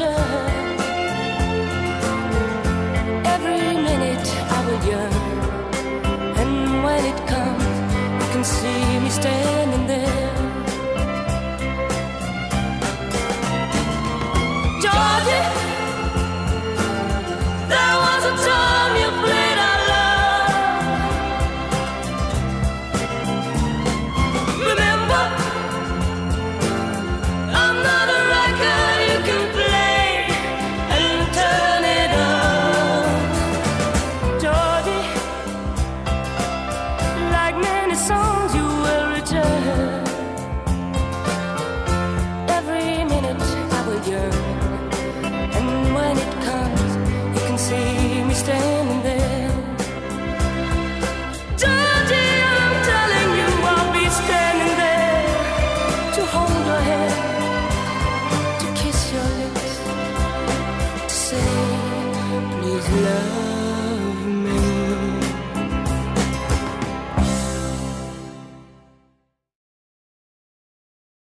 water. love.